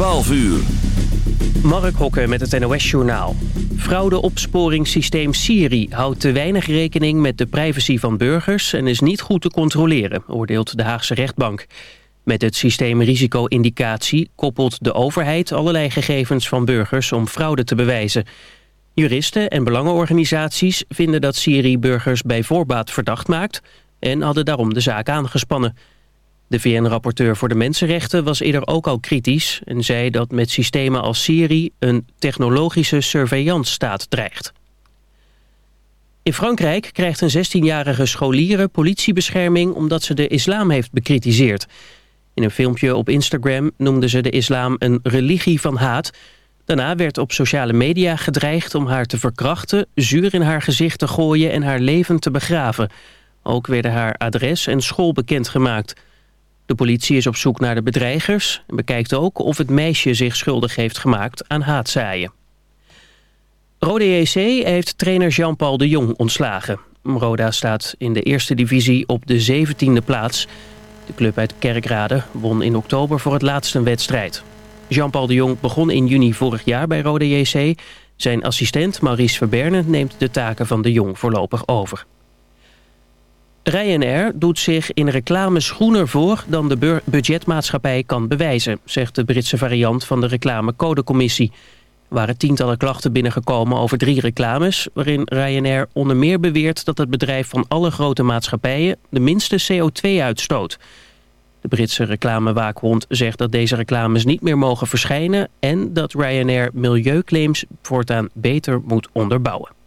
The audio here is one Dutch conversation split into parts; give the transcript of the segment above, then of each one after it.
12 uur. Mark Hokke met het NOS-journaal. Fraudeopsporingssysteem Siri houdt te weinig rekening met de privacy van burgers... en is niet goed te controleren, oordeelt de Haagse rechtbank. Met het systeem risico-indicatie koppelt de overheid allerlei gegevens van burgers... om fraude te bewijzen. Juristen en belangenorganisaties vinden dat Siri burgers bij voorbaat verdacht maakt... en hadden daarom de zaak aangespannen... De VN-rapporteur voor de mensenrechten was eerder ook al kritisch... en zei dat met systemen als Siri een technologische surveillance-staat dreigt. In Frankrijk krijgt een 16-jarige scholiere politiebescherming... omdat ze de islam heeft bekritiseerd. In een filmpje op Instagram noemde ze de islam een religie van haat. Daarna werd op sociale media gedreigd om haar te verkrachten... zuur in haar gezicht te gooien en haar leven te begraven. Ook werden haar adres en school bekendgemaakt... De politie is op zoek naar de bedreigers... en bekijkt ook of het meisje zich schuldig heeft gemaakt aan haatzaaien. Rode JC heeft trainer Jean-Paul de Jong ontslagen. Roda staat in de eerste divisie op de 17e plaats. De club uit Kerkrade won in oktober voor het laatst een wedstrijd. Jean-Paul de Jong begon in juni vorig jaar bij Rode JC. Zijn assistent Maurice Verberne neemt de taken van de Jong voorlopig over. Ryanair doet zich in reclames groener voor dan de budgetmaatschappij kan bewijzen, zegt de Britse variant van de reclamecodecommissie. Er waren tientallen klachten binnengekomen over drie reclames... waarin Ryanair onder meer beweert dat het bedrijf van alle grote maatschappijen... de minste CO2 uitstoot. De Britse reclamewaakhond zegt dat deze reclames niet meer mogen verschijnen... en dat Ryanair milieuclaims voortaan beter moet onderbouwen.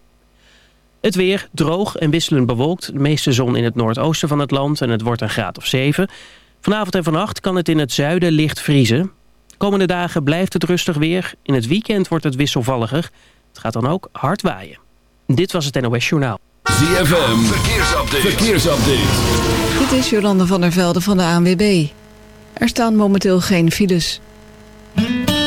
Het weer droog en wisselend bewolkt. De meeste zon in het noordoosten van het land en het wordt een graad of 7. Vanavond en vannacht kan het in het zuiden licht vriezen. Komende dagen blijft het rustig weer. In het weekend wordt het wisselvalliger. Het gaat dan ook hard waaien. Dit was het NOS Journaal. ZFM, verkeersupdate. verkeersupdate. Dit is Jolande van der Velde van de ANWB. Er staan momenteel geen files.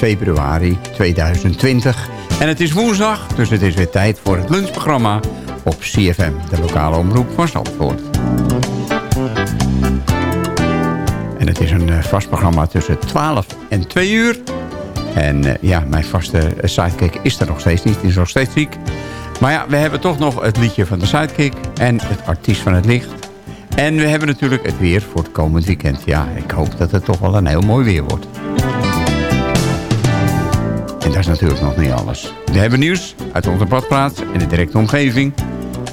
februari 2020. En het is woensdag, dus het is weer tijd voor het lunchprogramma op CFM, de lokale omroep van Zandvoort. En het is een eh, vast programma tussen 12 en 2 uur. En eh, ja, mijn vaste sidekick is er nog steeds niet. Die is nog steeds ziek. Maar ja, we hebben toch nog het liedje van de sidekick. En het artiest van het licht. En we hebben natuurlijk het weer voor het komend weekend. Ja, ik hoop dat het toch wel een heel mooi weer wordt. En dat is natuurlijk nog niet alles. We hebben nieuws uit onze badplaats en de directe omgeving.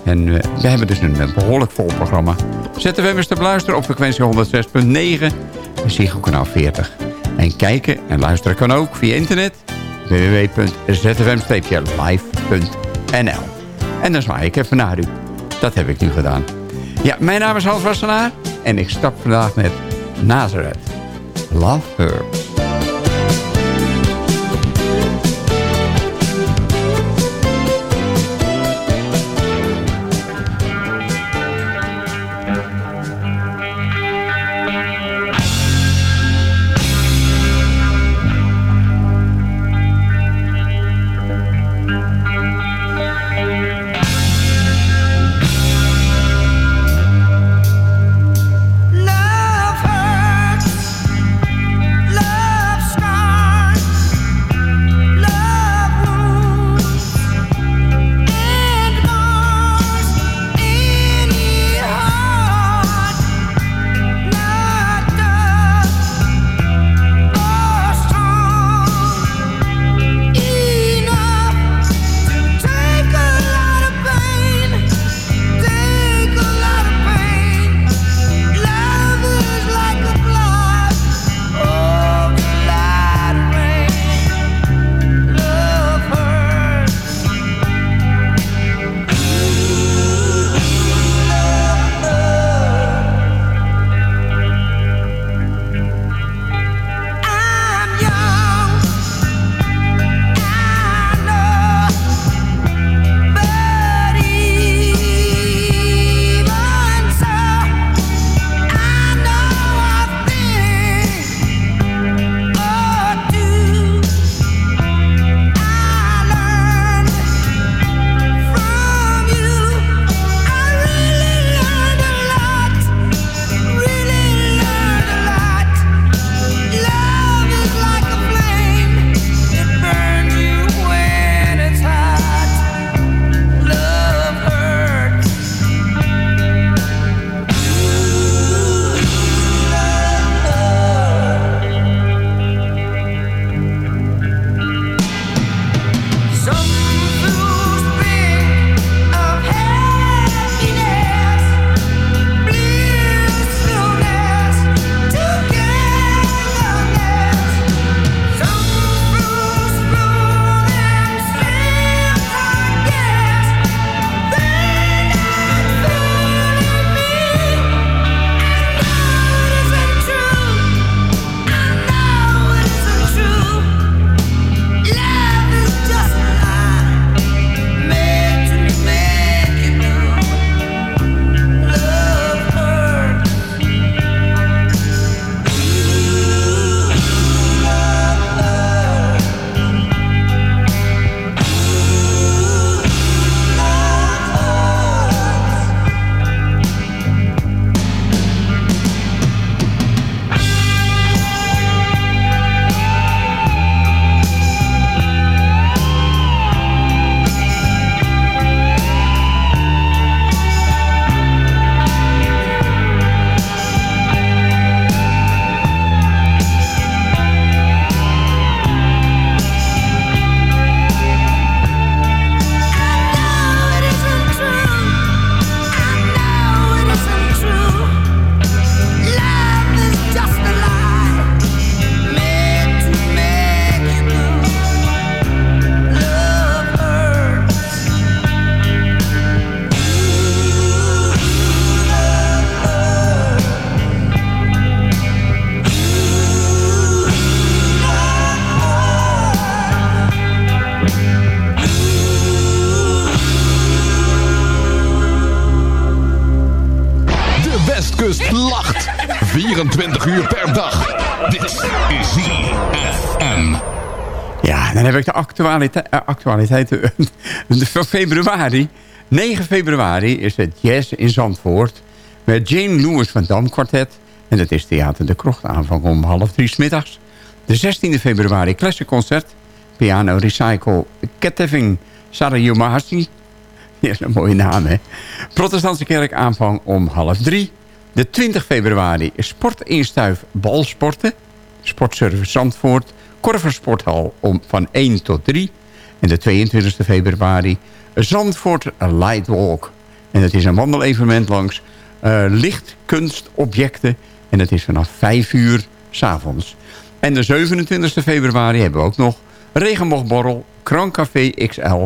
En eh, we hebben dus een eh, behoorlijk vol programma. ZFM is te beluisteren op frequentie 106.9 en Ziggo kanaal 40. En kijken en luisteren kan ook via internet www.zfm-live.nl En dan zwaai ik even naar u. Dat heb ik nu gedaan. Ja, mijn naam is Hans Wassenaar en ik stap vandaag met Nazareth. Love Her. 24 uur per dag. Dit is ZFM. Ja, dan heb ik de actualite eh, actualiteit eh, van februari. 9 februari is het Jazz in Zandvoort. Met Jane Lewis van Dam Quartet. En dat is Theater de Krocht aanvang om half drie smiddags. De 16 februari Classic Concert. Piano Recycle Ketteving Sarayumahasi. Ja, een mooie naam, hè? Protestantse kerk aanvang om half drie. De 20 februari is sportinstuif balsporten. Sportservice Zandvoort. Korversporthal om van 1 tot 3. En de 22 februari Zandvoort Lightwalk. En dat is een wandelevenement langs uh, lichtkunstobjecten. En dat is vanaf 5 uur s'avonds. En de 27 februari hebben we ook nog Regenboogborrel, Krankcafé XL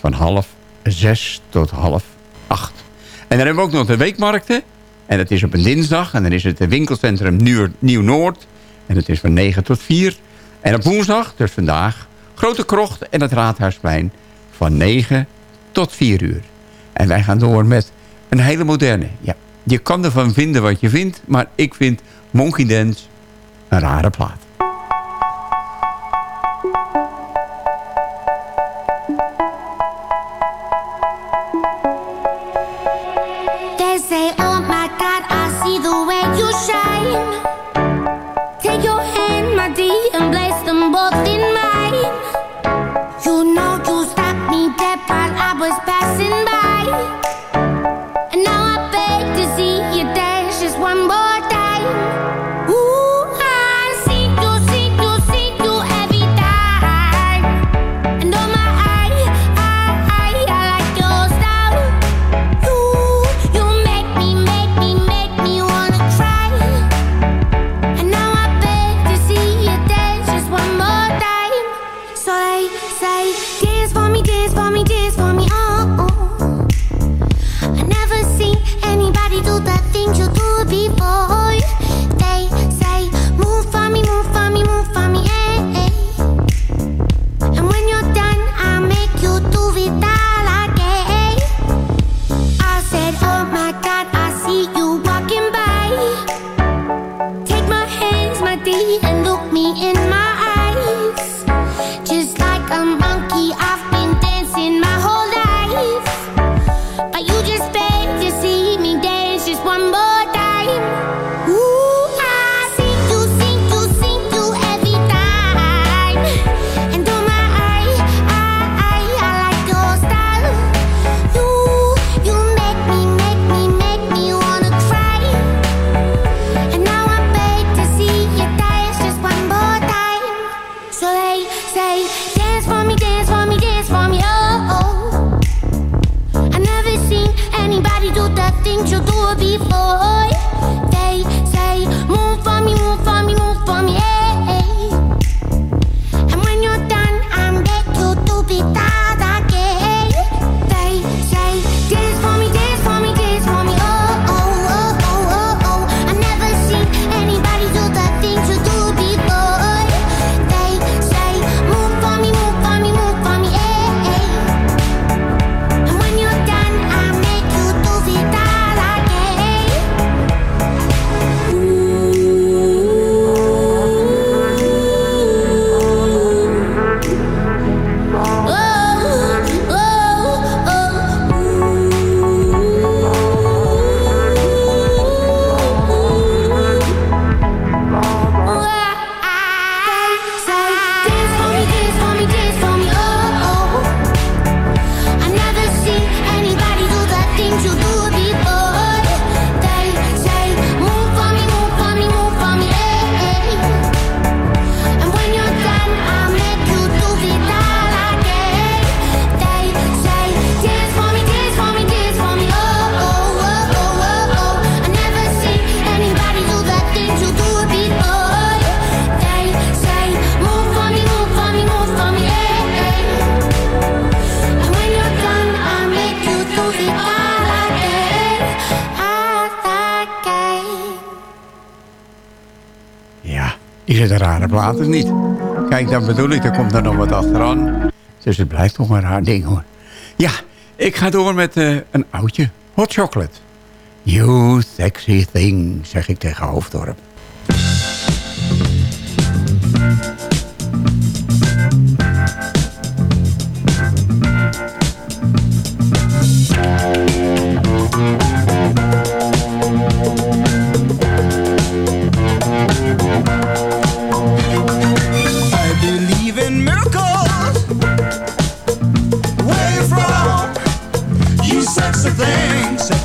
van half 6 tot half 8. En dan hebben we ook nog de weekmarkten. En dat is op een dinsdag. En dan is het winkelcentrum Nieuw-Noord. En dat is van 9 tot 4. En op woensdag, dus vandaag, Grote Krocht en het Raadhuisplein van 9 tot 4 uur. En wij gaan door met een hele moderne. Ja, je kan ervan vinden wat je vindt, maar ik vind Monkey Dance een rare plaat. niet. Kijk, dat bedoel ik, Er komt er nog wat achteraan. Dus het blijft toch maar haar ding hoor. Ja, ik ga door met eh, een oudje. Hot chocolate. You sexy thing, zeg ik tegen Hoofddorp.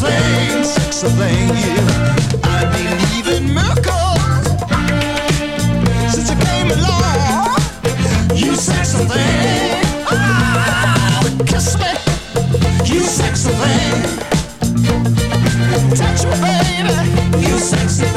Thing, sexy thing, you. I believe in miracles. Since you came along, you sexy thing. Ah, kiss me, you sexy thing. Touch me, baby, you sexy thing.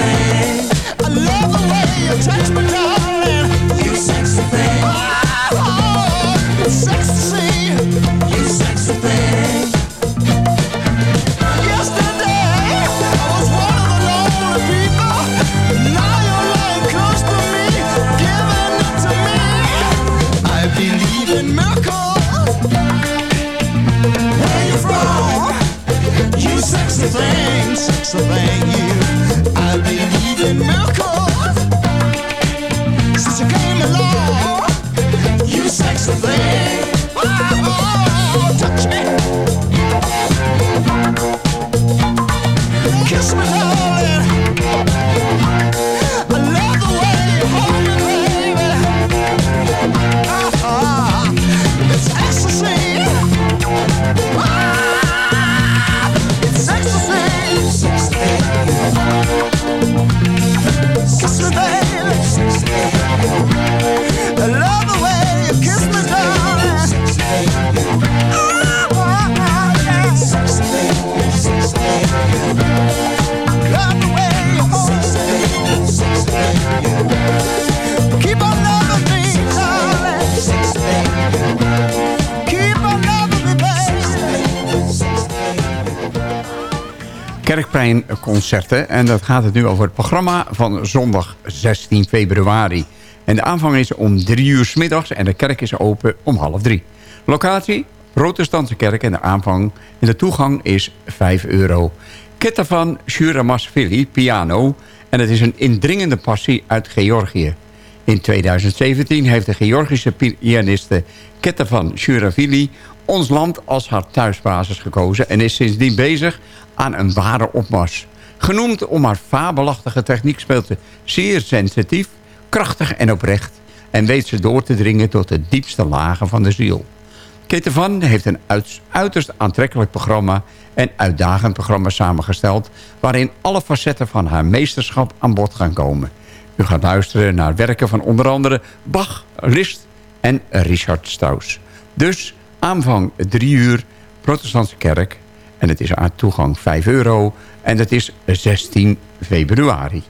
En dat gaat het nu over het programma van zondag 16 februari. En de aanvang is om drie uur 's middags en de kerk is open om half drie. Locatie? Protestantse kerk en de aanvang en de toegang is 5 euro. Ketavan Shuramasvili, piano. En het is een indringende passie uit Georgië. In 2017 heeft de Georgische pianiste Ketavan Shuravili ons land als haar thuisbasis gekozen... en is sindsdien bezig aan een ware opmars. Genoemd om haar fabelachtige techniek speelt ze zeer sensitief, krachtig en oprecht... en weet ze door te dringen tot de diepste lagen van de ziel. Kete Van heeft een uiterst aantrekkelijk programma... en uitdagend programma samengesteld... waarin alle facetten van haar meesterschap aan bod gaan komen. U gaat luisteren naar werken van onder andere Bach, Liszt en Richard Strauss. Dus aanvang 3 uur, protestantse kerk... en het is aan toegang 5 euro en het is 16 februari.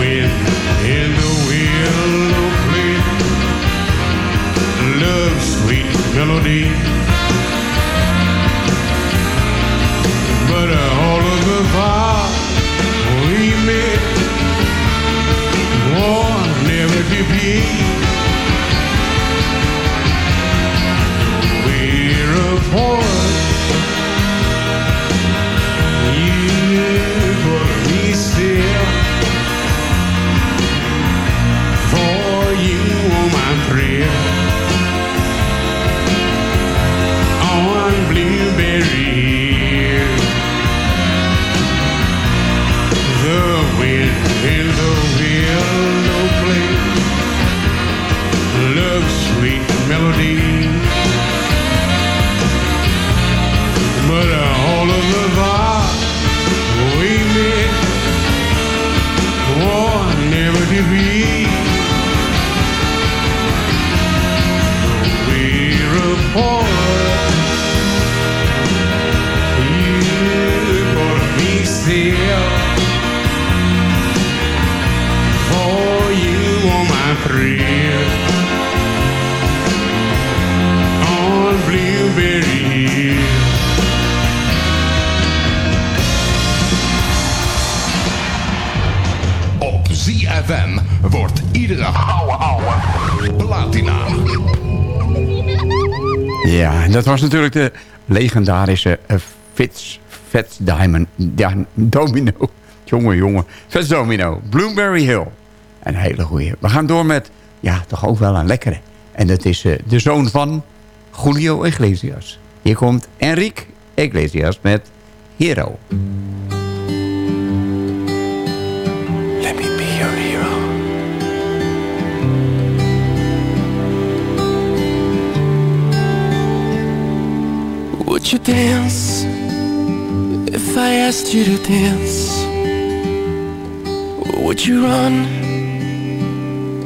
wind in the willow glade. love's sweet melody. But all of the vows we made will never never repeat. We're a on Blueberry Hill. Op ZFM wordt iedere ouwe ouwe platina. Ja, en dat was natuurlijk de legendarische eh, Fitz, Fats Diamond, ja, Domino. Jongen, jongen. Fats Domino, Bloomberry Hill. Een hele goeie. We gaan door met, ja, toch ook wel een lekkere. En dat is eh, de zoon van Julio Iglesias. Hier komt Enrique Iglesias met Hero. Let me be your hero. Would you dance if I asked you to dance? Would you run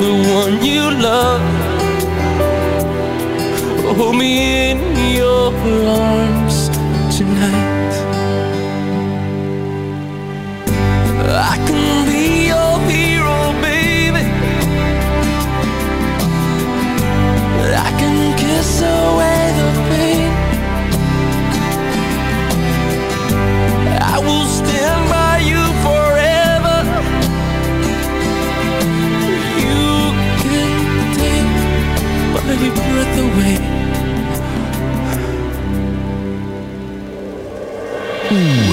the one you love? Hold me in your arms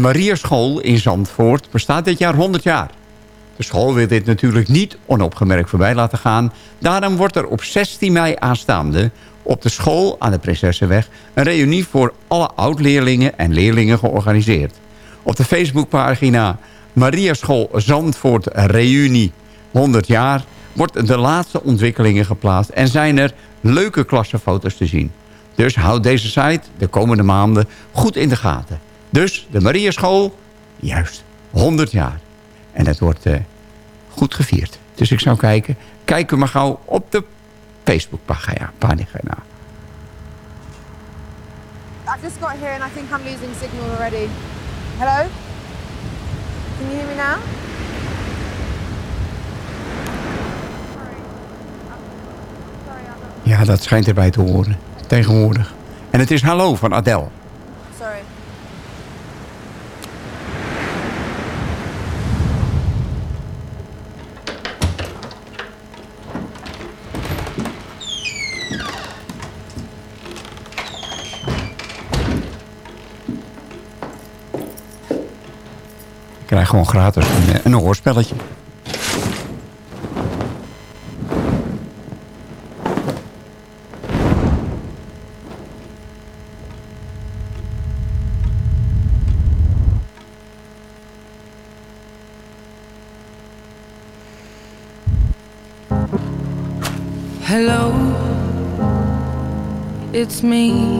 Marierschool in Zandvoort bestaat dit jaar 100 jaar. De school wil dit natuurlijk niet onopgemerkt voorbij laten gaan. Daarom wordt er op 16 mei aanstaande op de school aan de Prinsessenweg... een reunie voor alle oud-leerlingen en leerlingen georganiseerd. Op de Facebookpagina Mariaschool Zandvoort Reunie 100 jaar... wordt de laatste ontwikkelingen geplaatst... en zijn er leuke klassenfoto's te zien. Dus houd deze site de komende maanden goed in de gaten. Dus de Mariaschool, juist, 100 jaar. En het wordt eh, goed gevierd. Dus ik zou kijken, kijk maar gauw op de Facebookpagina. pagina. I've just got here and I think I'm losing signal already. Hello? Can you hear me now? Ja, dat schijnt erbij te horen. Tegenwoordig. En het is Hallo van Adele. Krijg gewoon gratis een, eh, een hoorspelletje. Hello, it's me.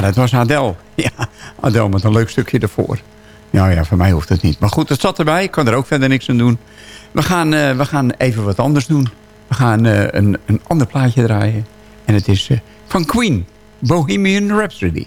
Dat was Adel. Ja, Adel met een leuk stukje ervoor. Nou ja, voor mij hoeft het niet. Maar goed, het zat erbij. Ik kan er ook verder niks aan doen. We gaan, eh, we gaan even wat anders doen. We gaan eh, een, een ander plaatje draaien. En het is eh, van Queen, Bohemian Rhapsody.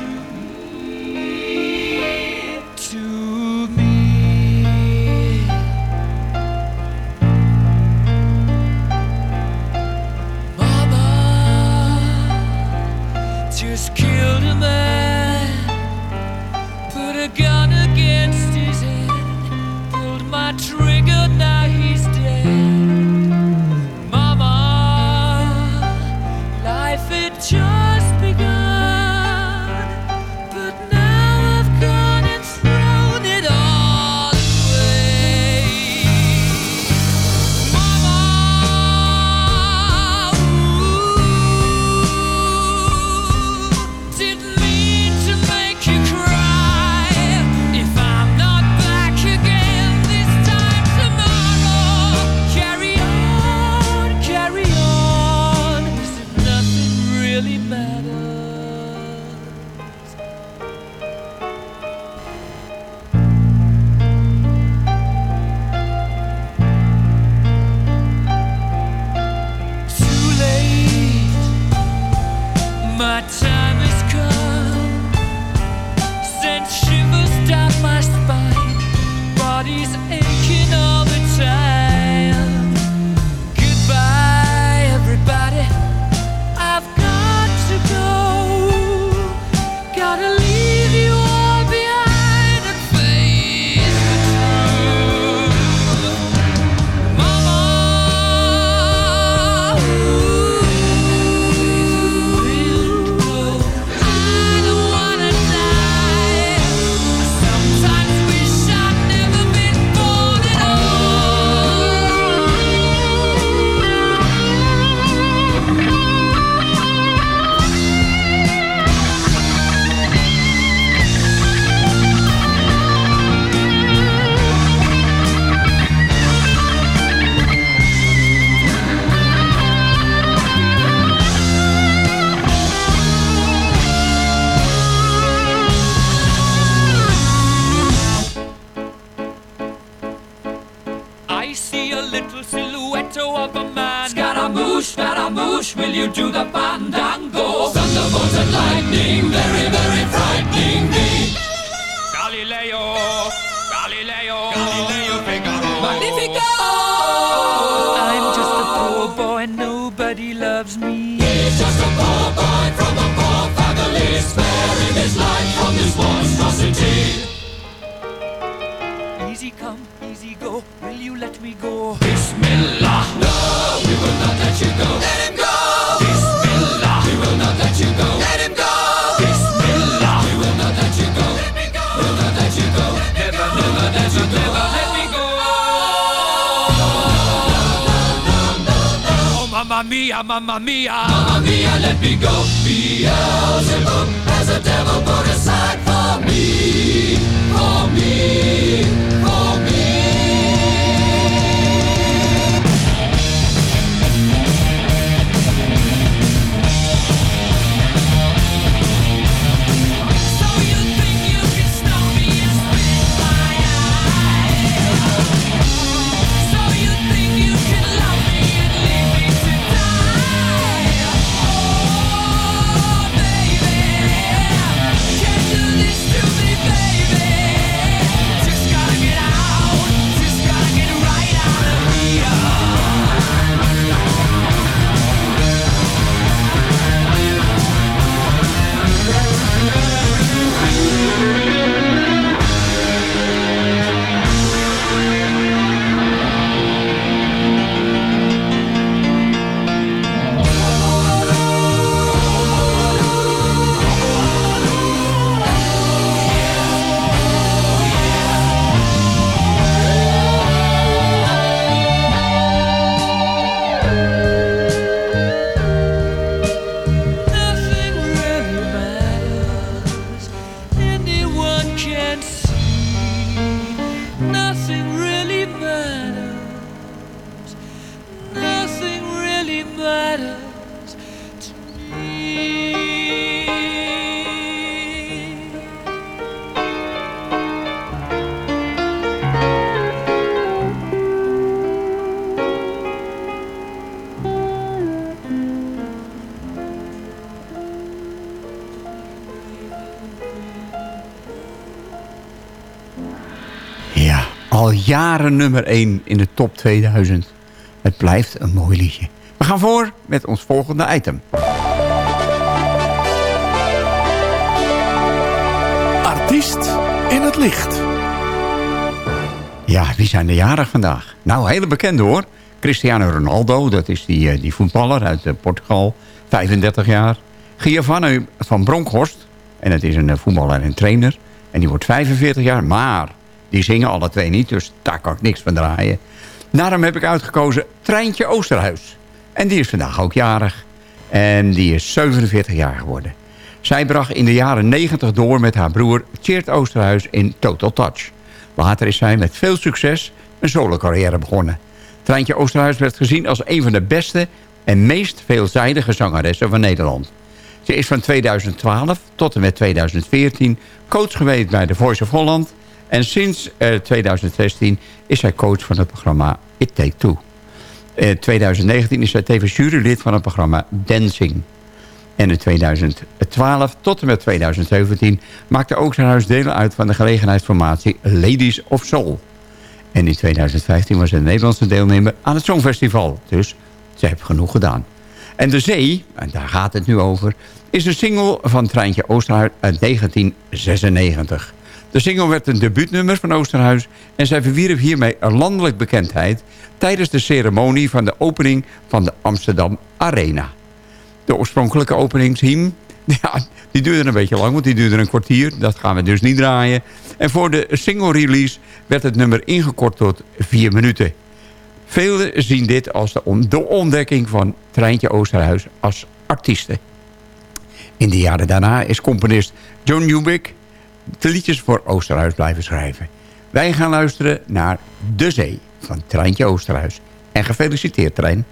mamma mia, mamma mia. Let me go. Jaren nummer 1 in de top 2000. Het blijft een mooi liedje. We gaan voor met ons volgende item. Artiest in het licht. Ja, wie zijn de jarig vandaag? Nou, hele bekende hoor. Cristiano Ronaldo, dat is die, eh, die voetballer uit eh, Portugal. 35 jaar. Giovanni van Bronckhorst. En het is een eh, voetballer en trainer. En die wordt 45 jaar. Maar die zingen alle twee niet, dus daar kan ik niks van draaien. Daarom heb ik uitgekozen Treintje Oosterhuis. En die is vandaag ook jarig. En die is 47 jaar geworden. Zij bracht in de jaren 90 door met haar broer Tjeerd Oosterhuis in Total Touch. Later is zij met veel succes een solo-carrière begonnen. Treintje Oosterhuis werd gezien als een van de beste en meest veelzijdige zangeressen van Nederland. Ze is van 2012 tot en met 2014 coach geweest bij The Voice of Holland... en sinds eh, 2016 is zij coach van het programma It Take Two. In 2019 is zij tevens jurylid van het programma Dancing. En in 2012 tot en met 2017 maakte Oosterhuis deel uit van de gelegenheidsformatie Ladies of Soul. En in 2015 was ze de Nederlandse deelnemer aan het Songfestival. Dus ze heeft genoeg gedaan. En De Zee, en daar gaat het nu over, is een single van Treintje Oosterhuis uit 1996. De single werd een debuutnummer van Oosterhuis... en zij verwierp hiermee een landelijk bekendheid... tijdens de ceremonie van de opening van de Amsterdam Arena. De oorspronkelijke openingshymn... Ja, die duurde een beetje lang, want die duurde een kwartier. Dat gaan we dus niet draaien. En voor de single release werd het nummer ingekort tot vier minuten. Velen zien dit als de, on- de ontdekking van Treintje Oosterhuis als artieste. In de jaren daarna is componist John Newbeck de liedjes voor Oosterhuis blijven schrijven. Wij gaan luisteren naar De Zee van Treintje Oosterhuis. En gefeliciteerd, Trein.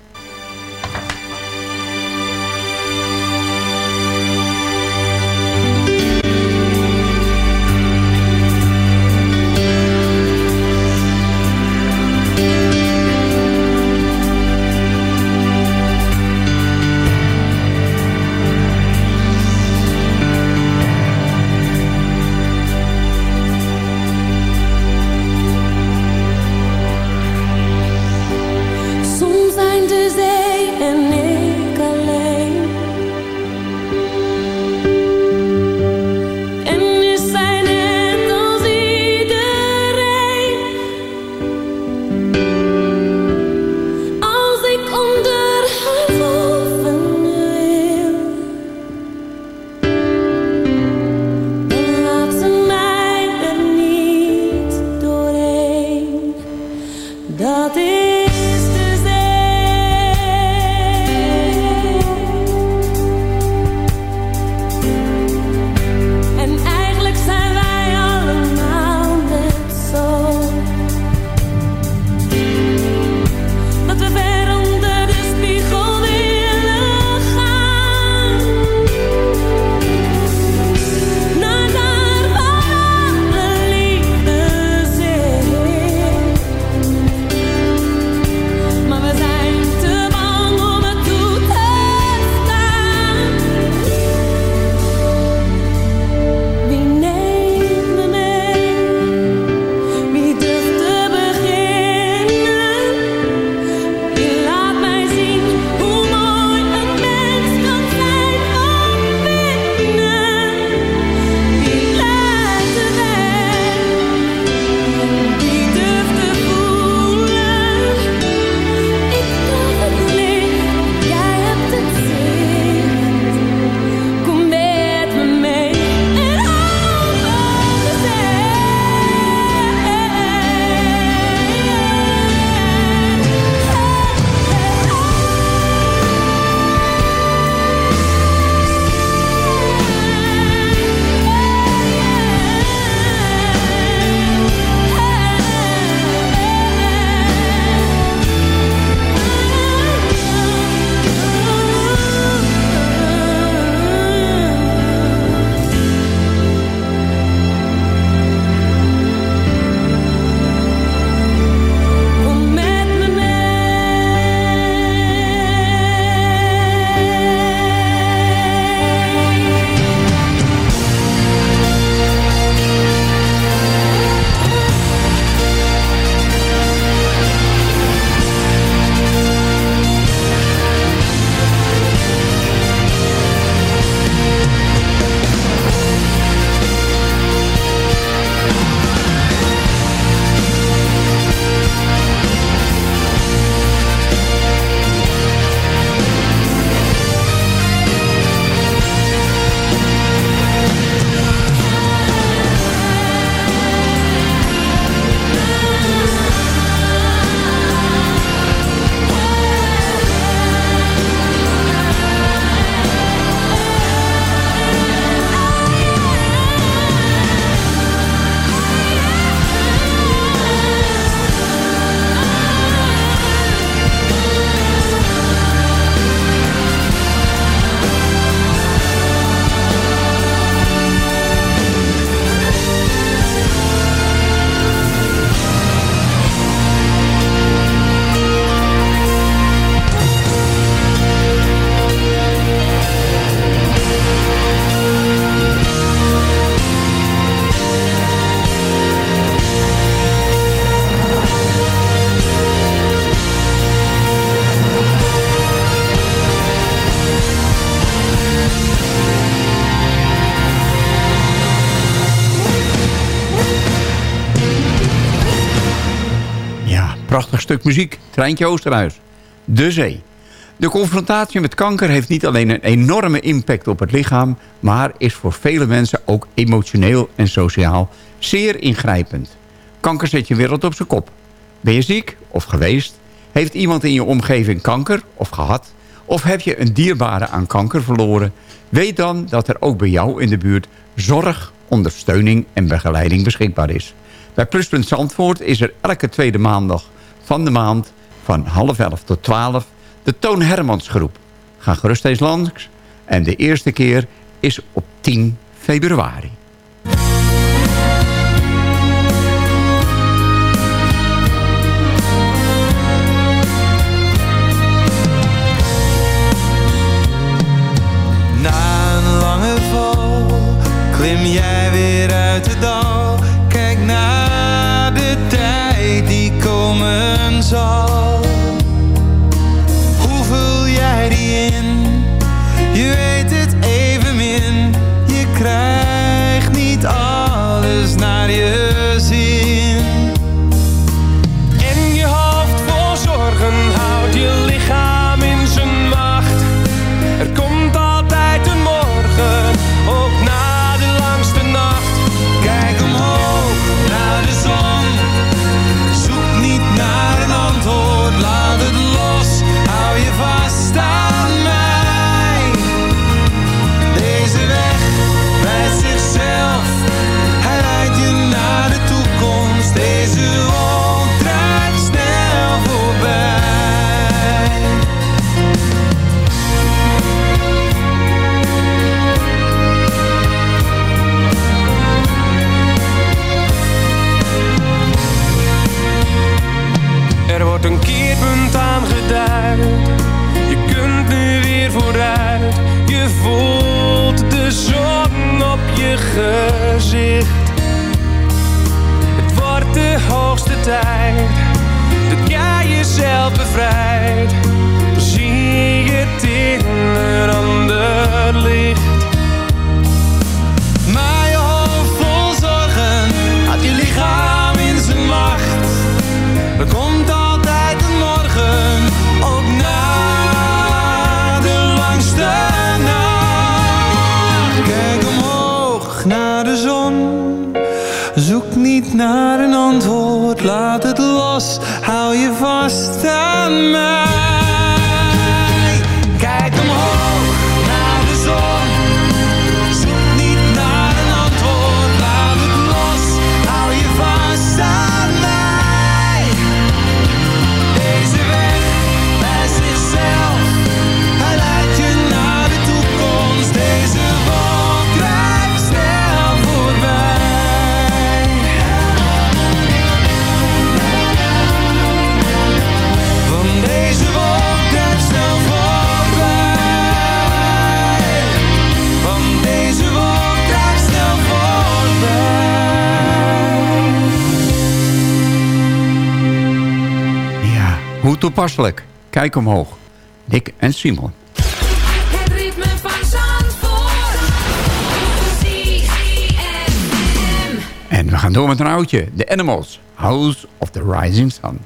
Stuk muziek, Treintje Oosterhuis. De zee. De confrontatie met kanker heeft niet alleen een enorme impact op het lichaam... maar is voor vele mensen ook emotioneel en sociaal zeer ingrijpend. Kanker zet je wereld op zijn kop. Ben je ziek of geweest? Heeft iemand in je omgeving kanker of gehad? Of heb je een dierbare aan kanker verloren? Weet dan dat er ook bij jou in de buurt zorg, ondersteuning en begeleiding beschikbaar is. Bij Pluspunt Zandvoort is er elke tweede maandag van de maand van half elf tot twaalf de Toon Hermans groep. Ga gerust eens langs en de eerste keer is op 10 februari. Na een lange val klim jij weer uit de dal. Komen zal. Tijd dat jij jezelf bevrijdt. Zie je het in een ander licht. Maar je hoofd vol zorgen had je lichaam in zijn macht. Er komt altijd een morgen, ook na de langste nacht. Kijk omhoog naar de zon. Zoek niet naar een antwoord, laat het los. Hou je vast aan mij. Toepasselijk. Kijk omhoog. Dick en Simon. Het ritme van Zandvoort. ZFM. En we gaan door met een oudje. The Animals. House of the Rising Sun.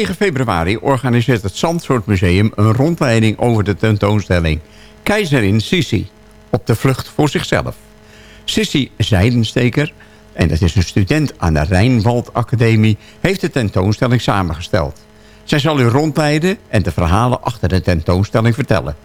9 februari organiseert het Zandvoort Museum... een rondleiding over de tentoonstelling... Keizerin Sissi, op de vlucht voor zichzelf. Sissi Zijdensteker, en dat is een student aan de Rijnwald Academie... heeft de tentoonstelling samengesteld. Zij zal u rondleiden en de verhalen achter de tentoonstelling vertellen.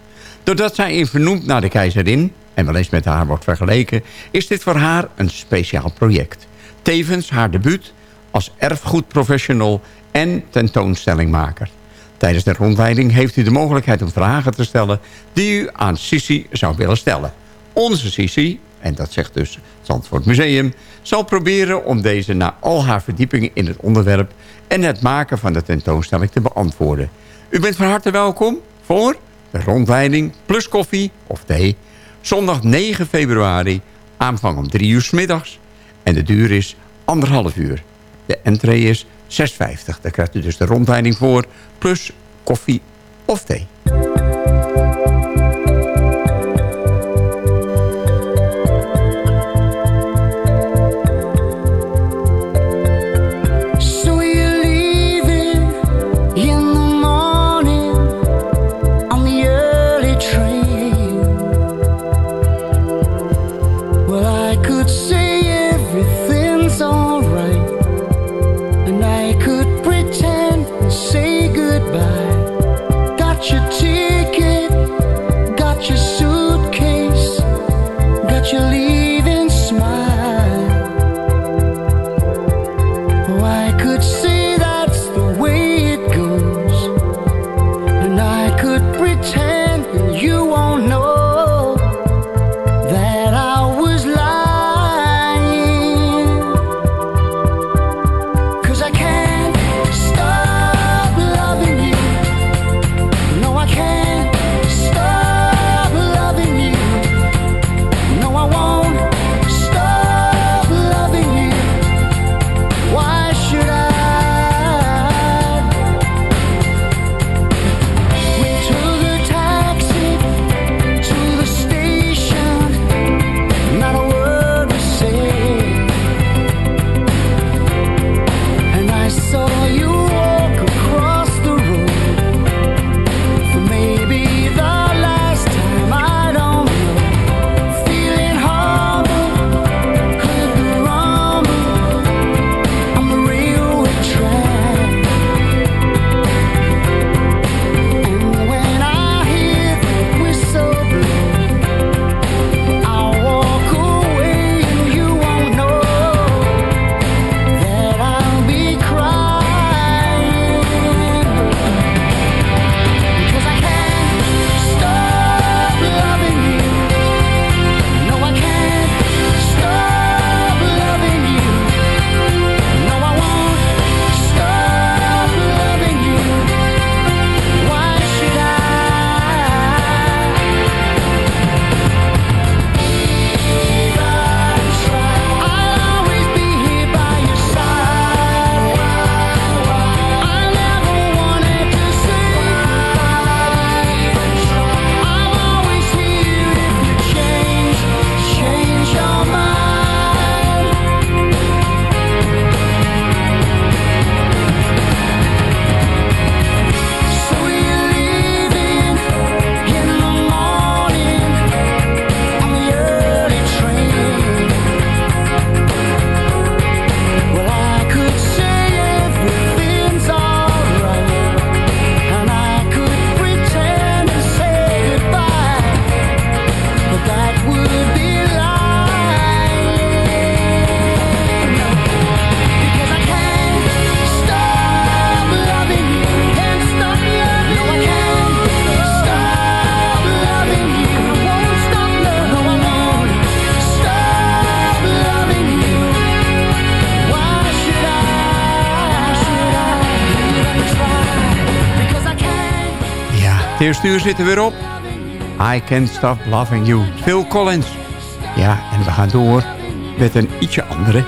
Doordat zij in vernoemd naar de keizerin... en wel eens met haar wordt vergeleken... is dit voor haar een speciaal project. Tevens haar debuut als erfgoedprofessional en tentoonstellingmaker. Tijdens de rondleiding heeft u de mogelijkheid om vragen te stellen... die u aan Sissi zou willen stellen. Onze Sissi, en dat zegt dus het Zandvoort Museum... zal proberen om deze na al haar verdiepingen in het onderwerp... en het maken van de tentoonstelling te beantwoorden. U bent van harte welkom voor de rondleiding plus koffie of thee... zondag 9 februari, aanvang om 3 uur s middags... en de duur is anderhalf uur. De entree is 6,50. Daar krijgt u dus de rondleiding voor, plus koffie of thee. Eerste uur zit er weer op. I Can't Stop Loving You. Phil Collins. Ja, en we gaan door met een ietsje andere.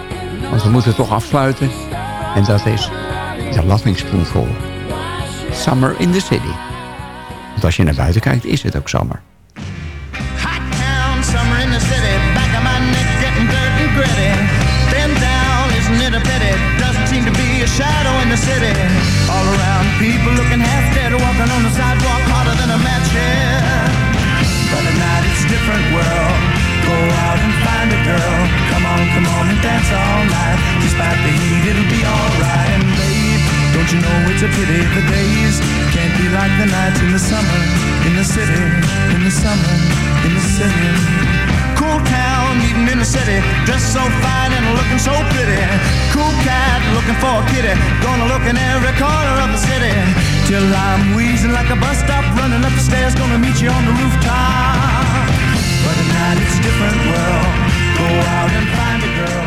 Want we moeten toch afsluiten. En dat is The Loving Spoonful. Summer in the City. Want als je naar buiten kijkt, is het ook zomer. Town, summer in the city, back of my neck getting dirt and gritty. Been down, isn't it a pity? Doesn't seem to be a shadow in the city. Heat, it'll be alright. And babe, don't you know it's a pity the days can't be like the nights in the summer, in the city, in the summer, in the city. Cool town, meeting in the city, dressed so fine and looking so pretty. Cool cat, looking for a kitty, gonna look in every corner of the city. Till I'm wheezing like a bus stop, running up the stairs, gonna meet you on the rooftop. But at night it's a different world. Go out and find a girl.